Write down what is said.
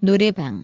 노래방.